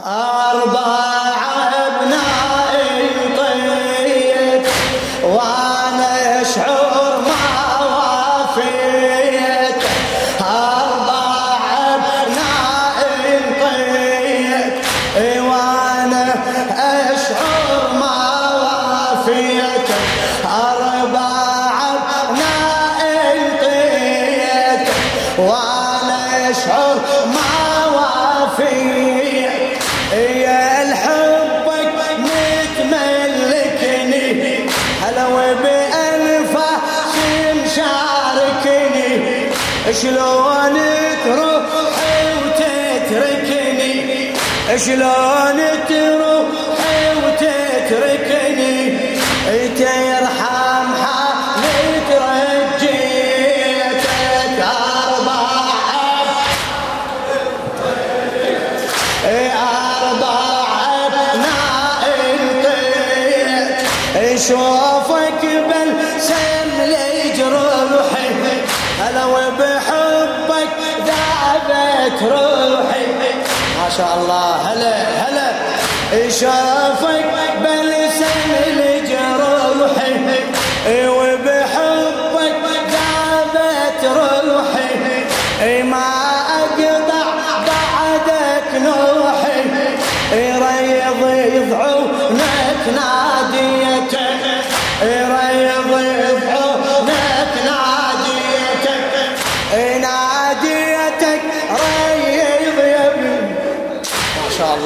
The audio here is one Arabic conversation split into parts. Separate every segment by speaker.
Speaker 1: أربعة أبناء طيت وأنا أشعر ما وافيت. أربعة أبناء طيت وأنا أشعر شلون تروح وتتركني؟ شلون تروح وتتركني؟ ترحم حالي ترجيتك أربعة. شوفك بلسم ذابت روحي ما شاء الله. هلا هلا. شوفك بلسم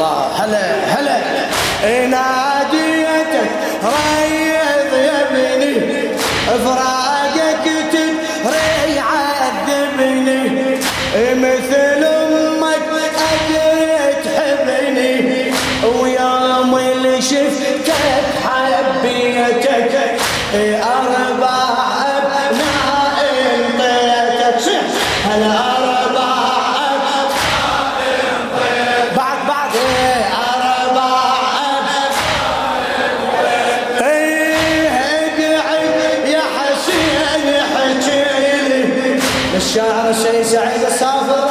Speaker 1: الله. هلا هلا. ناديتك ريض يا ابني فراقك تدري عذبني. مثل أمك ادري تحبني ويوم اللي شفتك حبيتك أربع أبناء انطيتك. هلا. سيد سعيد السافر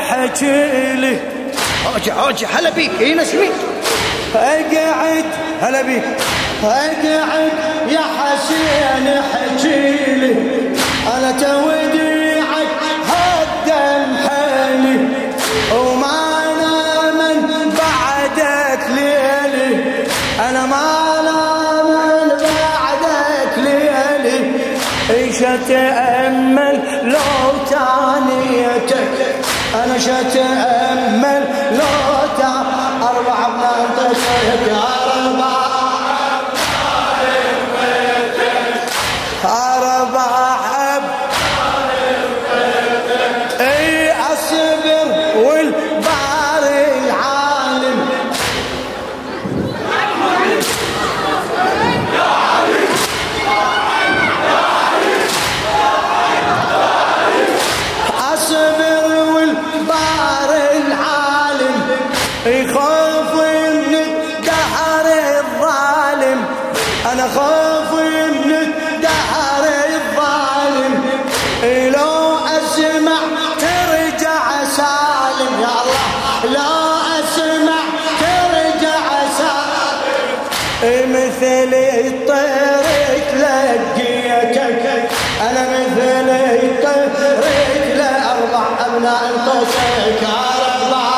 Speaker 1: حكيلي ارجع ارجع هلا بيك. اي نسمي اقعد هلا بيك. اقعد يا حسين حكيلي أنا توديعك ما من بعدك ليلي إيش اتامل لو تانيتك أنا شتامل لو تا أربع بنانتك أربع مثل الطير لاربع أبناء انطيتك أربع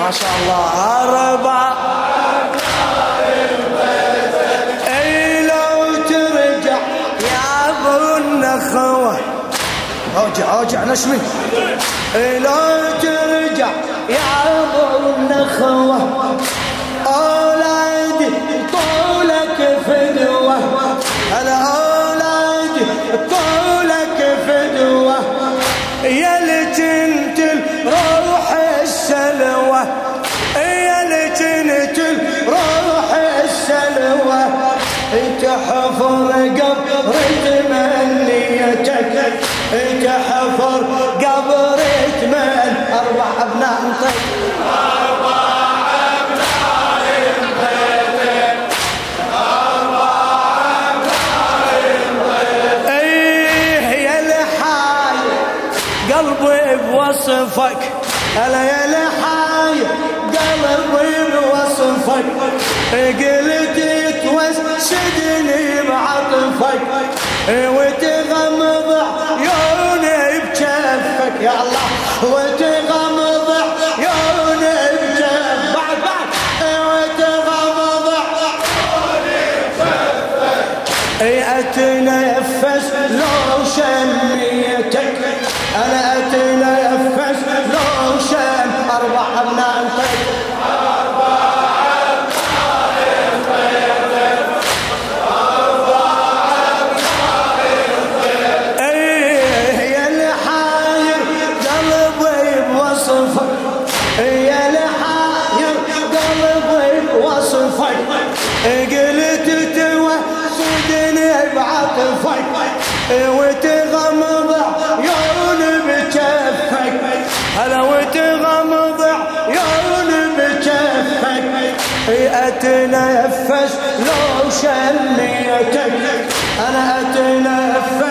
Speaker 1: ما شاء الله. أربع. أي لو ترجع يا أبو النخوة. ارجع ارجع نشمي. إيه لو ترجع يا بوصفك. هلا يا لحاي قلبي بوصفك. قلت توسدني بعطفك. إيه وتغمض عيوني بكفك. يا الله وتغمض وتغمض عيون بكفك هلا وتغمض عيون بكفك اتنفس لو شميتك أنا أتنفس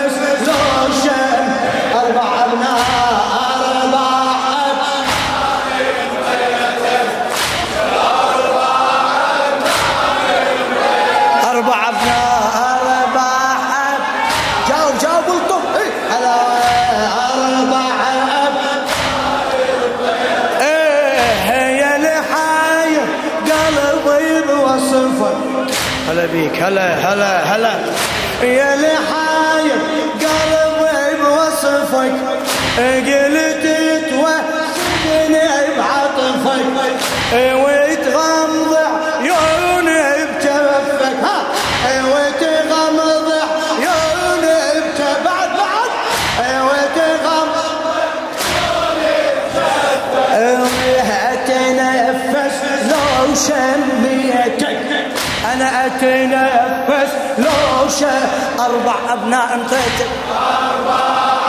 Speaker 1: هلا بيك هلا هلا هلا. يا لحاية قلبي بوصفك قلت توسدني بعطفك. وتغمض عيوني بكفك ها وتغمض عيوني بعد بعد. وتغمض عيوني بكفك اتنفس لو أنا اتنفس لو شا أربع أبناء انطيتك أربع